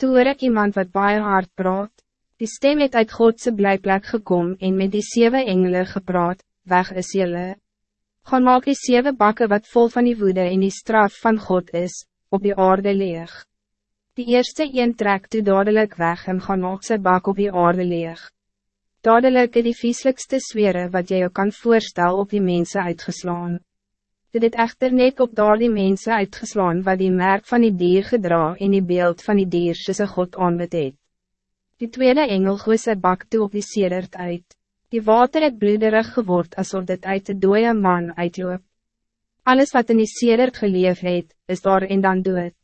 Toe hoor ek iemand wat baie hard praat, die stem het uit Godse blijplek gekom en met die zeven engelen gepraat, weg is jylle. Gaan maak die zeven bakken wat vol van die woede en die straf van God is, op die aarde leeg. Die eerste een trek toe dadelijk weg en gaan maak sy bak op die aarde leeg. Dadelijk het die vieslikste swere wat jy jou kan voorstellen op die mensen uitgeslaan. Dit het echter net op daar die mensen uitgeslaan wat die merk van die dier gedra en die beeld van die dier soos God aanbid het. Die tweede engel gooi sy bak toe op die sedert uit. Die water het bloederig geword alsof dit uit de dode man uitloop. Alles wat in die sedert geleef het, is daar en dan dood.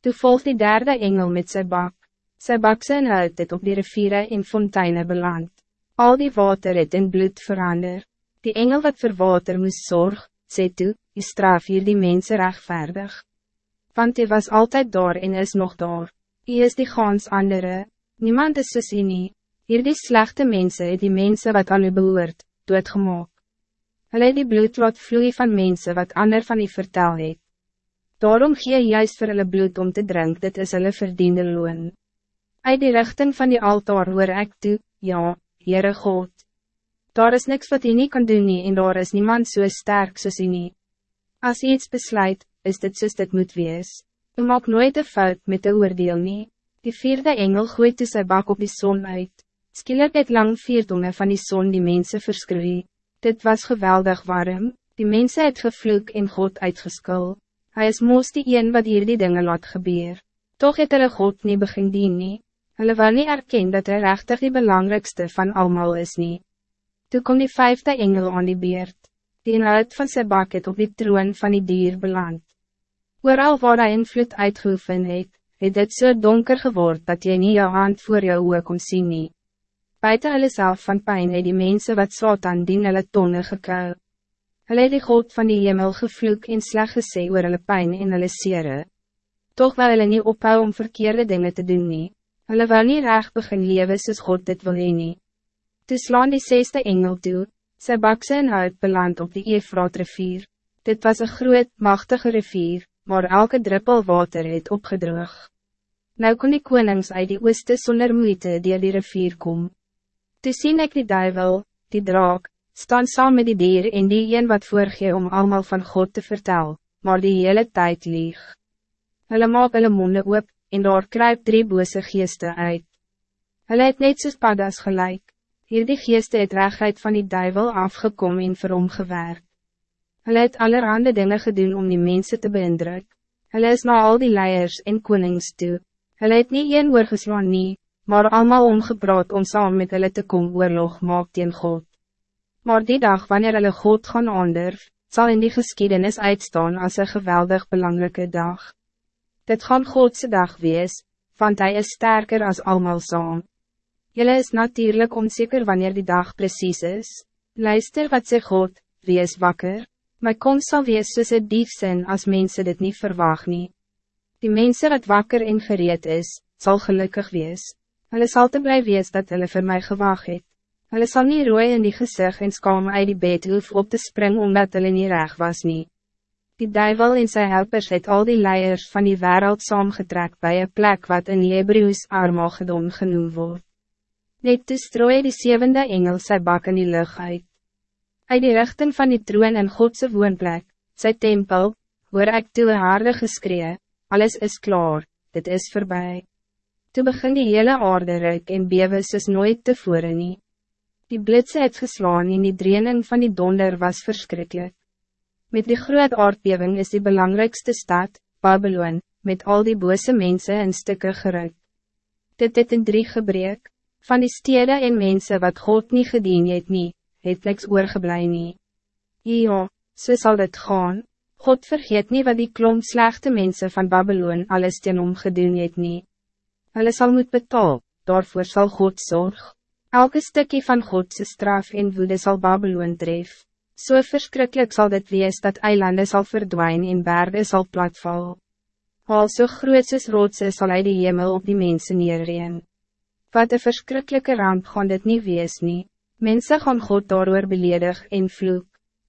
Toe volgt die derde engel met zijn bak. Sy bak sy inhoud het op die riviere en fonteine beland. Al die water het in bloed verander. Die engel wat voor water moest zorg, sê toe, die straf hier die mensen rechtvaardig. Want hij was altijd daar en is nog daar. Hij is die gans andere. Niemand is soos hy nie. Hier die slechte mensen het die mensen wat aan u behoort, doodgemaak. Hulle het die bloed wat vloei van mensen wat ander van u vertel het. Daarom gee juist voor hulle bloed om te drinken, dit is hulle verdiende loon. Uit die richting van die altaar hoor ek toe, ja, Heere God. Daar is niks wat hy niet kan doen nie en daar is niemand so sterk soos hy nie. As hy iets besluit, is dit soos dit moet wees. U maak nooit een fout met de oordeel nie. Die vierde engel gooit toe sy bak op die zon uit. Skielik het lang viertonge van die zon die mensen verskroei. Dit was geweldig warm, die mensen het gevloek en God uitgeskuld. Hij is moos die een wat hier die dingen laat gebeur. Toch het hulle God niet begin dien nie. Hulle wil nie erken dat hij rechtig die belangrijkste van allemaal is nie. Toe kom die vijfde engel aan die beerd. Die inhoud van sy bak het op die troon van die dier beland. Ooral waar hy invloed uitgeoefen het, het dit so donker geword dat jy nie jou hand voor jou oor kon sien nie. Buiten hulle self van pijn het die mensen wat Satan dien hulle tonne gekou. Hulle het die God van die hemel gevloek en sleg gesê oor hulle pijn en hulle sere. Toch wil hulle nie ophou om verkeerde dingen te doen nie. Hulle wil nie recht begin lewe soos God dit wil heen nie. Toe slaan die zesde engel toe, sy bakse en hout beland op die Efraat rivier. Dit was een groot, machtige rivier, maar elke druppel water het opgedroog. Nou kon die konings uit die ooste sonder moeite die die rivier kom. Toe sien ek die duivel, die draak, staan saam met die dier en die een wat voorgee om allemaal van God te vertellen, maar die hele tijd lieg. Hulle maak hulle monde oop, en daar kruip drie bose geeste uit. Hulle het net soos paddas gelijk, hier die geeste het regheid van die duivel afgekom en vir hom gewerk. Hulle het allerhande dingen gedoen om die mensen te beïndruk. Hulle is na al die leiers en konings toe. Hulle het nie een oorgeslaan nie, maar allemaal omgepraat om saam met hulle te kom oorlog maak teen God. Maar die dag wanneer hulle God gaan aandurf, zal in die geschiedenis uitstaan als een geweldig belangrijke dag. Dit gaan Godse dag wees, want hij is sterker als allemaal saam. Jelle is natuurlijk onzeker wanneer die dag precies is. Luister wat ze God, wie is wakker? My komst sal wees soos een dief zijn als mensen dit niet verwacht nie. Die mensen wat wakker en gereed is, zal gelukkig wees. Hulle sal te blij wees dat hulle voor mij gewacht het. Hulle sal nie rooi in die gezicht en skam uit die bed hoef op te springen omdat hulle nie reg was nie. Die duivel en sy helpers het al die leiers van die wereld saamgetrek bij een plek wat in Hebrews Armagedon genoemd wordt. Net toe strooi die zevende engel sy bak in die lucht uit. Uit die richting van die troon in Godse woonplek, sy tempel, hoor ek toe een harde geskree, alles is klaar, dit is voorbij. Toe begin die hele aarde ruik en bewe soos nooit tevore nie. Die blitse het geslaan en die draining van die donder was verschrikkelijk. Met die groot aardbeving is die belangrijkste stad, Babylon, met al die bose mensen in stukken gerukt. Dit het in drie gebreek, van die steden en mensen wat God niet gedien het nie, het niks oorgeblij nie. Ja, so sal dit gaan, God vergeet niet wat die klomp slechte mensen van Babylon alles ten omgedoen het nie. Hulle sal moet betaal, daarvoor zal God zorgen. Elke stukje van Godse straf en woede zal Babylon tref. Zo so verschrikkelijk zal dit wees dat eilanden zal verdwijnen en bergen zal platval. Al so groot soos rotse sal hy die hemel op die mensen neerreen. Wat een verschrikkelijke ramp gaan dit niet wees nie. Mensen gaan God daardoor beledig en vloek.